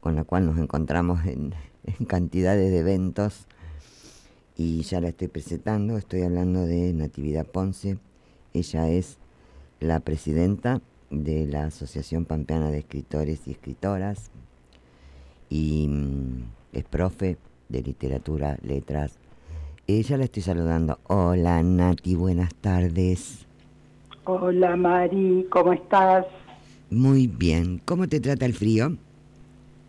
con la cual nos encontramos en, cantidades de eventos y ya la estoy presentando. Estoy hablando de Natividad Ponce. Ella es la presidenta de la Asociación Pampeana de Escritores y Escritoras y mm, es profe de literatura, letras. Ella la estoy saludando. Hola Nati, buenas tardes. Hola Mari, ¿cómo estás? Muy bien. ¿Cómo te trata el frío?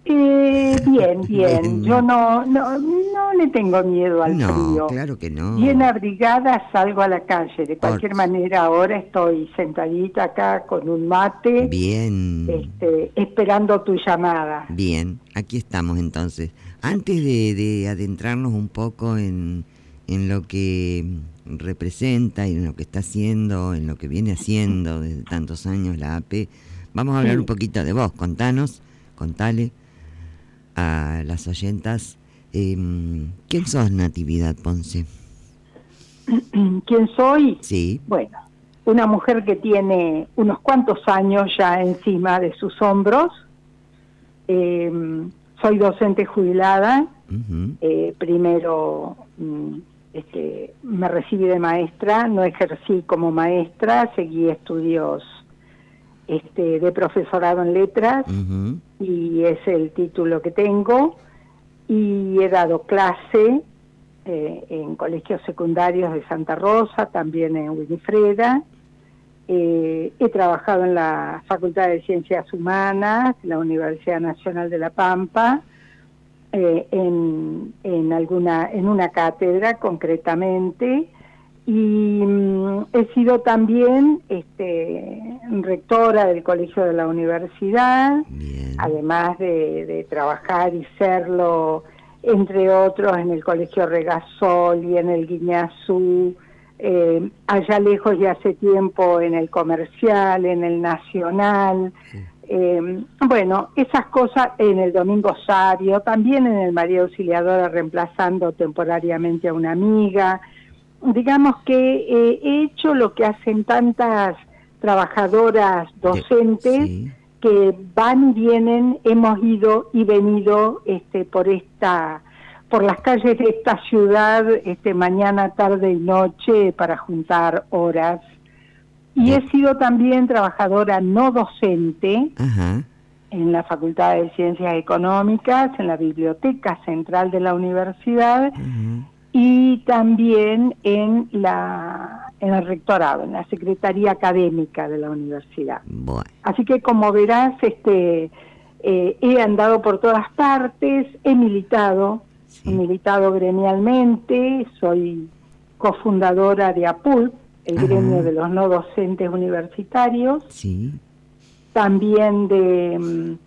Eh, bien, bien. Yo no, no, no le tengo miedo al no, Claro que no. Bien abrigada salgo a la calle. De cualquier manera, ahora estoy sentadita acá con un mate. Bien. Este, esperando tu llamada. Bien, aquí estamos entonces. Antes de, de adentrarnos un poco en, en lo que representa y en lo que está haciendo, en lo que viene haciendo desde tantos años la AP, vamos a hablar un poquito de vos. Contanos, contale a las oyentas, em, ¿quién sos Natividad Ponce? ¿Quién soy? Sí. Bueno, una mujer que tiene unos cuantos años ya encima de sus hombros. Em, soy docente jubilada. Eh, primero mm, este, me recibí de maestra, no ejercí como maestra, seguí estudios este, de profesorado en letras y es el título que tengo y he dado clase eh, en colegios secundarios de Santa Rosa, también en Winifreda. Eh, he trabajado en la Facultad de Ciencias Humanas, la Universidad Nacional de La Pampa, eh, en, en, alguna, en una cátedra concretamente, y mm, he sido también este, rectora del colegio de la universidad, además de, trabajar y serlo, entre otros, en el colegio Regasol y en el Guiñazú, eh, allá lejos y hace tiempo en el comercial, en el nacional. Eh, bueno, esas cosas en el Domingo Sabio, también en el María Auxiliadora reemplazando temporariamente a una amiga digamos que eh, he hecho lo que hacen tantas trabajadoras docentes que van y vienen, hemos ido y venido este, por esta por las calles de esta ciudad este, mañana, tarde y noche para juntar horas. Y he sido también trabajadora no docente en la Facultad de Ciencias Económicas, en la Biblioteca Central de la Universidad y también en la en el rectorado, en la secretaría académica de la universidad. Así que como verás, este eh, he andado por todas partes, he militado, he militado gremialmente, soy cofundadora de APUL, el gremio de los no docentes universitarios, sí. también de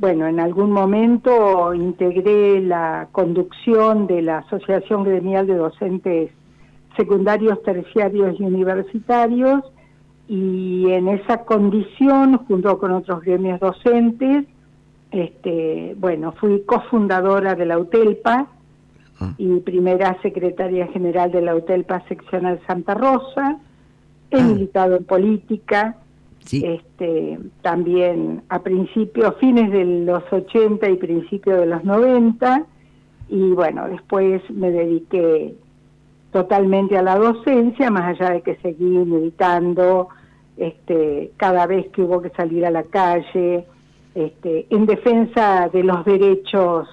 bueno, en algún momento integré la conducción de la Asociación Gremial de Docentes Secundarios, Terciarios y Universitarios y en esa condición, junto con otros gremios docentes, este, bueno, fui cofundadora de la UTELPA ah. y primera secretaria general de la UTELPA seccional Santa Rosa. He ah. militado en política, este, también a principios, fines de los 80 y principios de los 90, y bueno, después me dediqué totalmente a la docencia, más allá de que seguí militando este, cada vez que hubo que salir a la calle, este, en defensa de los derechos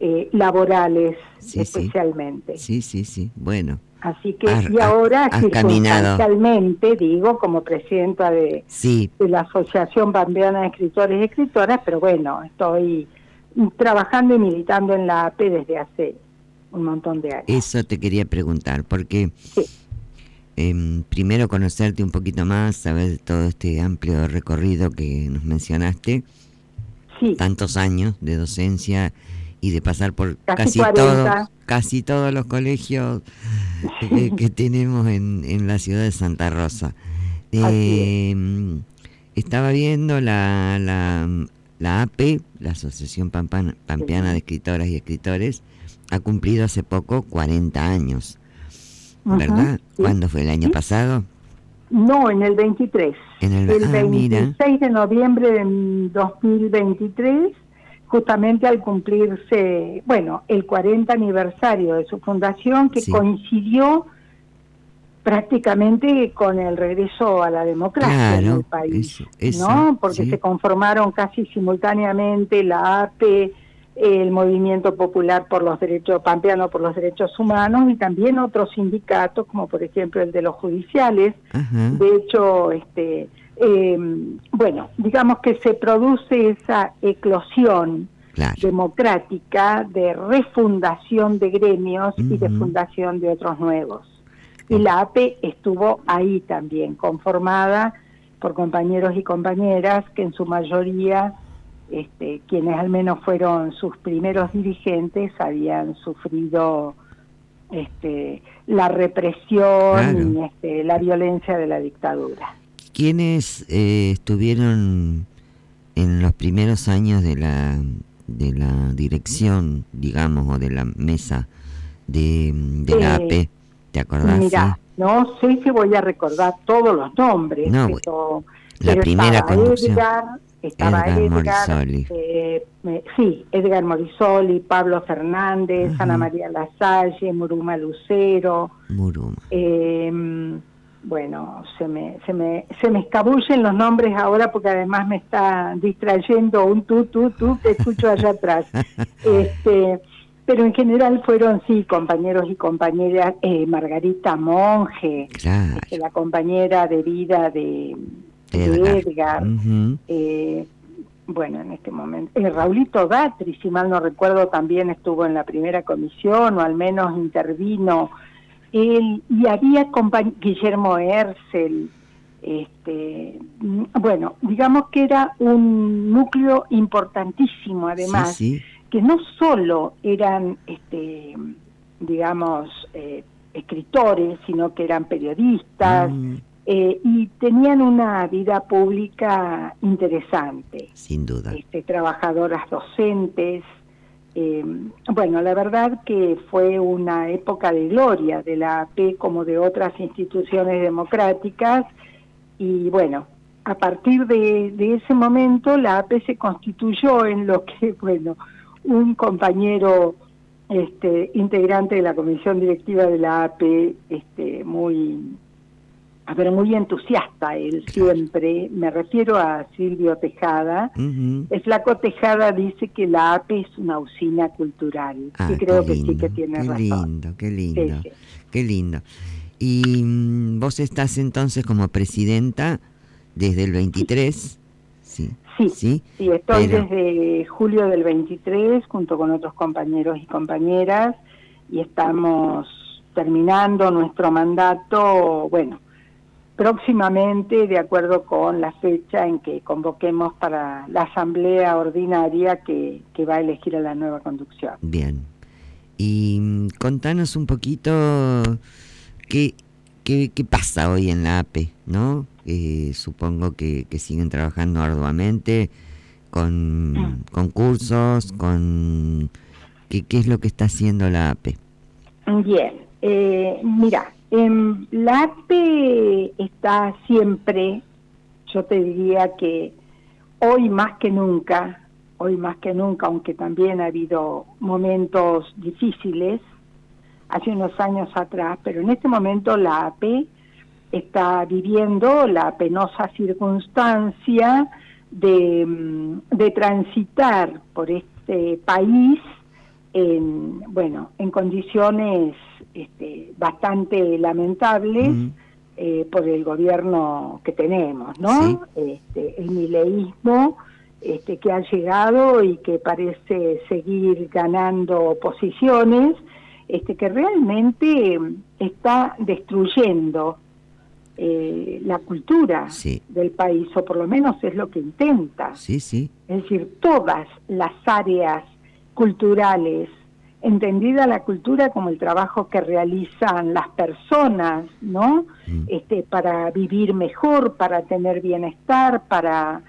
eh, laborales especialmente. Sí, sí, sí, bueno. Así que, y ahora, circunstancialmente, digo, como presidenta de, de la Asociación Bambiana de Escritores y Escritoras, pero bueno, estoy trabajando y militando en la AP desde hace un montón de años. Eso te quería preguntar, porque em, primero conocerte un poquito más, saber todo este amplio recorrido que nos mencionaste, tantos años de docencia y de pasar por casi, todos casi todos los colegios eh, que tenemos en, en la ciudad de Santa Rosa. Eh, estaba viendo la, la, la, AP, la Asociación Pampeana de Escritoras y Escritores, ha cumplido hace poco 40 años, ¿verdad? ¿Cuándo fue? ¿El año pasado? No, en el 23. En el, el 26 ah, de noviembre de 2023 justamente al cumplirse, bueno, el 40 aniversario de su fundación, que coincidió prácticamente con el regreso a la democracia en el país, ¿no? Porque se conformaron casi simultáneamente la APE, el Movimiento Popular por los Derechos, Pampeano por los Derechos Humanos y también otros sindicatos, como por ejemplo el de los judiciales. De hecho, este, em, bueno, digamos que se produce esa eclosión democrática de refundación de gremios y de fundación de otros nuevos. Y la APE estuvo ahí también, conformada por compañeros y compañeras que en su mayoría, este, quienes al menos fueron sus primeros dirigentes, habían sufrido este, la represión y este, la violencia de la dictadura. ¿Quiénes eh, estuvieron en los primeros años de la, de la dirección, digamos, o de la mesa de, la AP? Eh, ¿Te acordás? Mira, no sé si voy a recordar todos los nombres. No, la primera conducción. Edgar, estaba Edgar, Morisoli. Eh, sí, Edgar Morisoli, Pablo Fernández, Ana María Lasalle, Muruma Lucero. Muruma. Em, bueno, se me, se me, se me escabullen los nombres ahora porque además me está distrayendo un tú, tú, tú que escucho allá atrás. este, pero en general fueron, sí, compañeros y compañeras, eh, Margarita Monge, este, la compañera de vida de, Edgar, eh, bueno, en este momento, eh, Raulito Datri, si mal no recuerdo, también estuvo en la primera comisión, o al menos intervino él, y había Guillermo Ercel, este, bueno, digamos que era un núcleo importantísimo además, sí, que no solo eran, este, digamos, eh, escritores, sino que eran periodistas mm. eh, y tenían una vida pública interesante. Sin duda. Este, trabajadoras docentes. Eh, bueno, la verdad que fue una época de gloria de la AP como de otras instituciones democráticas y bueno, a partir de, de ese momento la AP se constituyó en lo que, bueno, un compañero este, integrante de la comisión directiva de la APE, este, muy, a ver, muy entusiasta él siempre, me refiero a Silvio Tejada. El flaco Tejada dice que la APE es una usina cultural, ah, y creo que sí que tiene qué razón. Lindo, qué lindo, qué lindo. Y mm, vos estás entonces como presidenta desde el 23, ¿sí? Sí, sí, estoy desde julio del 23 junto con otros compañeros y compañeras y estamos terminando nuestro mandato, bueno, próximamente de acuerdo con la fecha en que convoquemos para la asamblea ordinaria que, que va a elegir a la nueva conducción. Bien. Y mm, contanos un poquito qué, qué, qué pasa hoy en la APE, ¿no? Eh, supongo que, siguen trabajando arduamente con, con cursos, con... ¿qué, ¿Qué es lo que está haciendo la APE? Bien, eh, mira, en la APE está siempre, yo te diría que hoy más que nunca, hoy más que nunca, aunque también ha habido momentos difíciles, hace unos años atrás, pero en este momento la AP está viviendo la penosa circunstancia de, mm, de transitar por este país en, bueno, en condiciones este, bastante lamentables eh, por el gobierno que tenemos, ¿no? Este, el mileísmo este, que ha llegado y que parece seguir ganando posiciones, este, que realmente está destruyendo eh, la cultura del país, o por lo menos es lo que intenta. Sí, sí. Es decir, todas las áreas culturales, entendida la cultura como el trabajo que realizan las personas, ¿no? Mm. Este, para vivir mejor, para tener bienestar, para,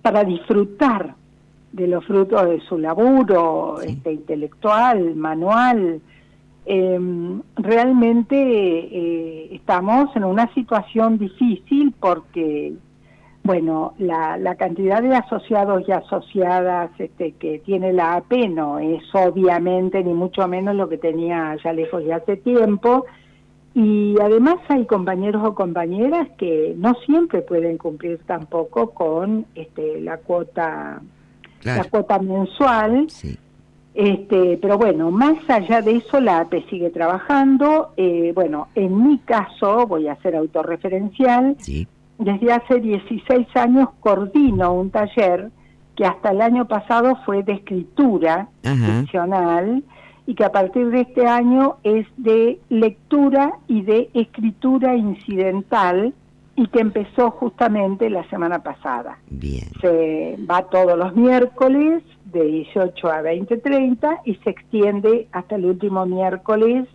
para disfrutar de los frutos de su laburo este, intelectual, manual, eh, realmente eh, estamos en una situación difícil porque bueno, la, la, cantidad de asociados y asociadas este, que tiene la AP no es obviamente ni mucho menos lo que tenía ya lejos de hace tiempo. Y además hay compañeros o compañeras que no siempre pueden cumplir tampoco con este, la cuota la cuota mensual. Este, pero bueno, más allá de eso, la AP sigue trabajando. Eh, bueno, en mi caso, voy a ser autorreferencial. Sí desde hace 16 años coordino un taller que hasta el año pasado fue de escritura ficcional y que a partir de este año es de lectura y de escritura incidental y que empezó justamente la semana pasada. Bien. Se va todos los miércoles de 18 a 20.30 y se extiende hasta el último miércoles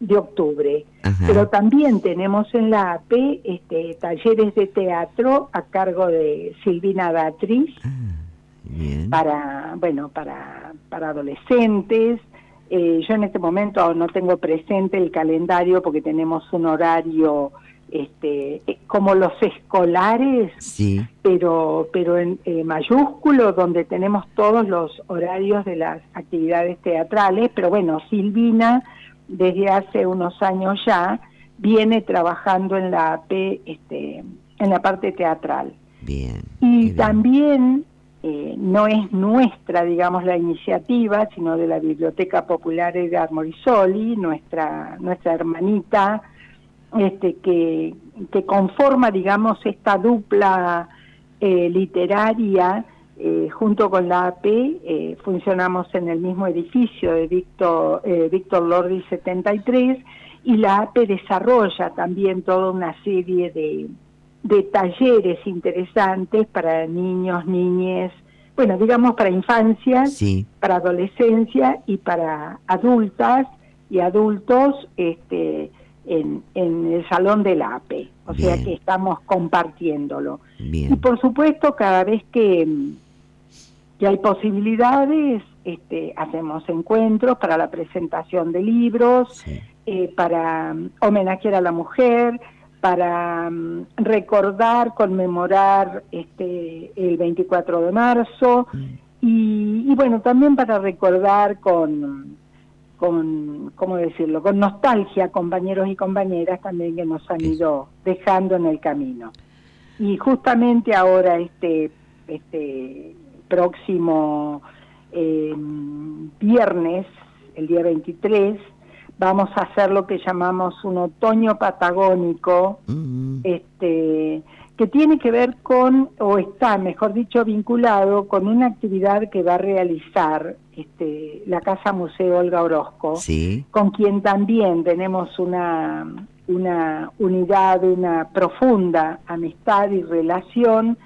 de octubre. Pero también tenemos en la AP este, talleres de teatro a cargo de Silvina Datriz ah, para bueno para para adolescentes. Eh, yo en este momento no tengo presente el calendario porque tenemos un horario este eh, como los escolares, sí. pero pero en eh, mayúsculo donde tenemos todos los horarios de las actividades teatrales. Pero bueno, Silvina desde hace unos años ya, viene trabajando en la AP, este, en la parte teatral. Bien. Y también eh, no es nuestra, digamos, la iniciativa, sino de la Biblioteca Popular de Morisoli, nuestra, nuestra hermanita, este, que, que conforma, digamos, esta dupla eh, literaria eh, junto con la AP eh, funcionamos en el mismo edificio de Víctor, eh, Víctor Lordi 73 y la AP desarrolla también toda una serie de, de talleres interesantes para niños, niñes, bueno, digamos para infancias, para adolescencia y para adultas y adultos este, en, en el salón de la AP. O sea que estamos compartiéndolo. Y por supuesto, cada vez que y hay posibilidades, este, hacemos encuentros para la presentación de libros, eh, para um, homenajear a la mujer, para um, recordar, conmemorar este, el 24 de marzo mm. y, bueno, también para recordar con, con, ¿cómo decirlo?, con nostalgia compañeros y compañeras también que nos han ido dejando en el camino. Y justamente ahora este, este próximo eh, viernes, el día 23, vamos a hacer lo que llamamos un otoño patagónico, mm. este, que tiene que ver con, o está, mejor dicho, vinculado con una actividad que va a realizar este, la Casa Museo Olga Orozco, con quien también tenemos una, una unidad, una profunda amistad y relación,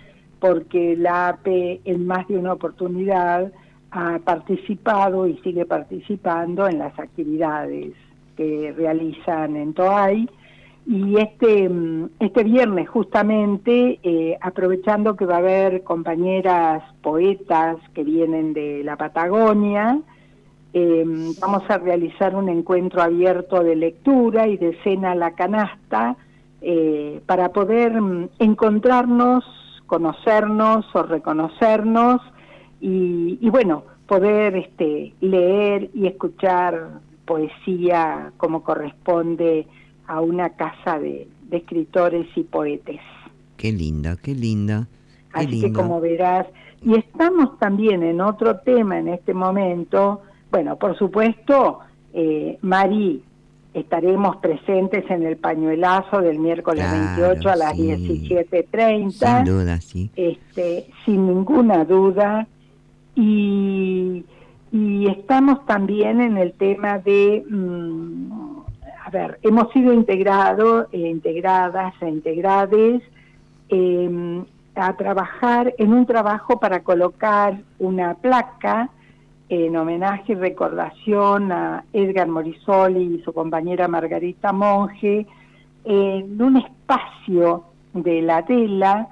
porque la AP en más de una oportunidad ha participado y sigue participando en las actividades que realizan en Toay. Y este, este viernes justamente, eh, aprovechando que va a haber compañeras poetas que vienen de la Patagonia, eh, vamos a realizar un encuentro abierto de lectura y de cena a la canasta eh, para poder mm, encontrarnos conocernos o reconocernos y, bueno, poder este, leer y escuchar poesía como corresponde a una casa de, escritores y poetes. Qué linda, qué linda. Así que como verás, y estamos también en otro tema en este momento, bueno, por supuesto, eh, Mari estaremos presentes en el pañuelazo del miércoles 28 a las 17.30. Sin duda, sí. Este, sin ninguna duda. Y, y estamos también en el tema de, mm, a ver, hemos sido integrados, e integradas e integrades em, a trabajar en un trabajo para colocar una placa en homenaje y recordación a Edgar Morisoli y su compañera Margarita Monge, en un espacio de la tela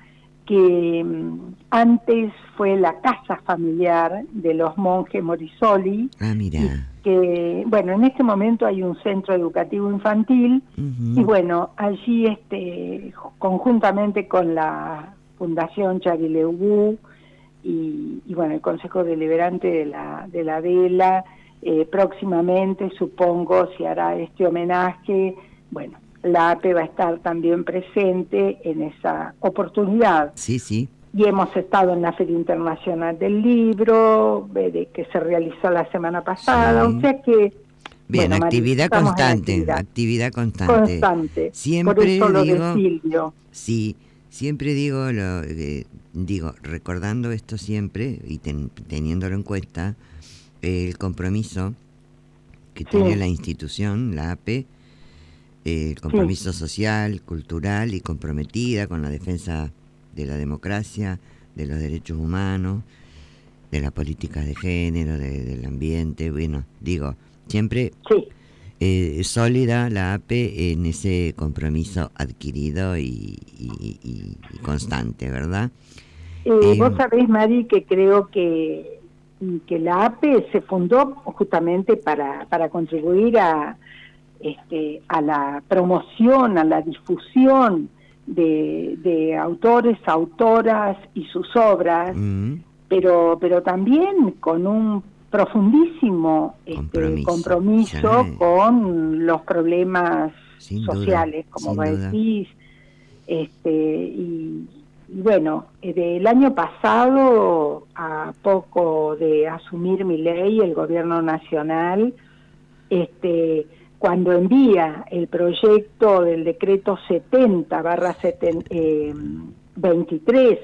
que mm, antes fue la casa familiar de los monjes Morisoli. Ah, mira. Que, bueno, en este momento hay un centro educativo infantil y bueno, allí este, conjuntamente con la Fundación Charileubu y, y, bueno, el Consejo Deliberante de la, de la Vela. Eh, próximamente, supongo, se hará este homenaje. Bueno, la APE va a estar también presente en esa oportunidad. Sí, sí. Y hemos estado en la Feria Internacional del Libro, que se realizó la semana pasada, o sea que Bien, actividad constante, actividad. constante. Constante. Siempre digo, Sí, siempre digo, lo, eh, digo, recordando esto siempre y teniéndolo en cuenta, el compromiso que tiene la institución, la APE, el compromiso social, cultural y comprometida con la defensa de la democracia, de los derechos humanos, de las políticas de género, del ambiente, bueno, digo, Siempre eh, sólida la APE en ese compromiso adquirido y, constante, ¿verdad? Eh, eh, vos sabés, Mari, que creo que, que la APE se fundó justamente para, para contribuir a, este, a la promoción, a la difusión de, de autores, autoras y sus obras, mm. pero, pero también con un profundísimo este, compromiso, con los problemas sociales, como vos decís. Este, y, bueno, del año pasado, a poco de asumir mi ley, el gobierno nacional, este, cuando envía el proyecto del decreto 70 barra 23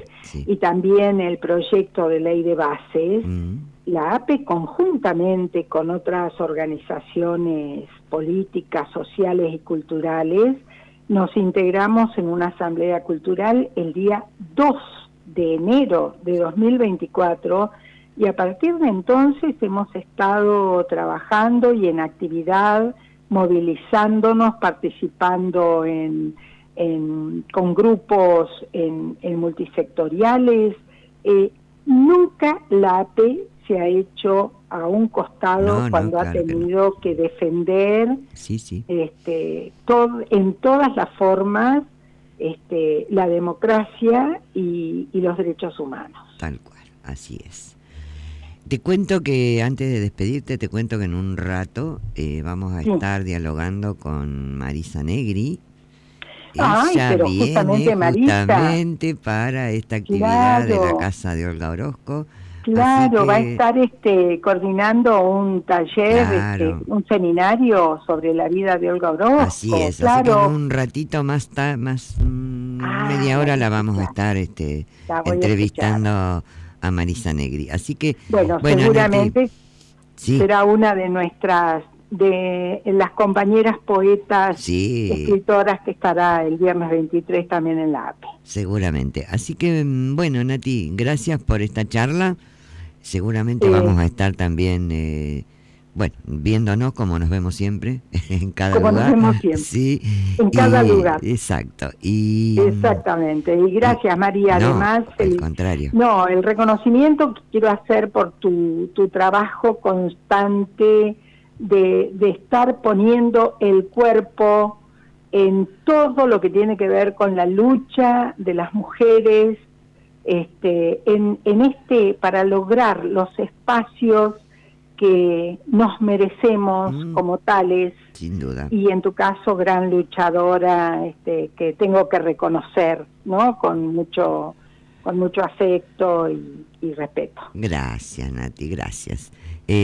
y también el proyecto de ley de bases, mm la APE conjuntamente con otras organizaciones políticas, sociales y culturales, nos integramos en una asamblea cultural el día 2 de enero de 2024 y a partir de entonces hemos estado trabajando y en actividad, movilizándonos, participando en, con grupos en, multisectoriales. Eh, nunca la APE se ha hecho a un costado cuando ha tenido que, defender Este, todo, en todas las formas este, la democracia y, los derechos humanos. Tal cual, así es. Te cuento que antes de despedirte, te cuento que en un rato eh, vamos a estar dialogando con Marisa Negri. Ella viene justamente para esta actividad de la Casa de Olga Orozco Claro, va a estar este coordinando un taller, este, un seminario sobre la vida de Olga Orozco. Así es, claro. así que un ratito más, más mm, ah, media hora la vamos a estar este, entrevistando a, Marisa Negri. Así que, bueno, seguramente será una de nuestras de las compañeras poetas, escritoras que estará el viernes 23 también en la APE. Seguramente. Así que, mm, bueno, Nati, gracias por esta charla. Seguramente vamos a estar también, eh, bueno, viéndonos como nos vemos siempre, en cada como lugar. Nos vemos siempre. Sí. En cada lugar. Exacto. Y, Exactamente. Y gracias, María. Además, al contrario. No, el reconocimiento que quiero hacer por tu, tu trabajo constante de, de estar poniendo el cuerpo en todo lo que tiene que ver con la lucha de las mujeres este, en, en este para lograr los espacios que nos merecemos mm. como tales. Sin duda. Y en tu caso, gran luchadora, este, que tengo que reconocer, ¿no? Con mucho, con mucho afecto y, y respeto. Gracias, Nati, gracias.